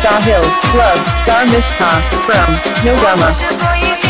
Sahil Club Dharmistha from Nogama.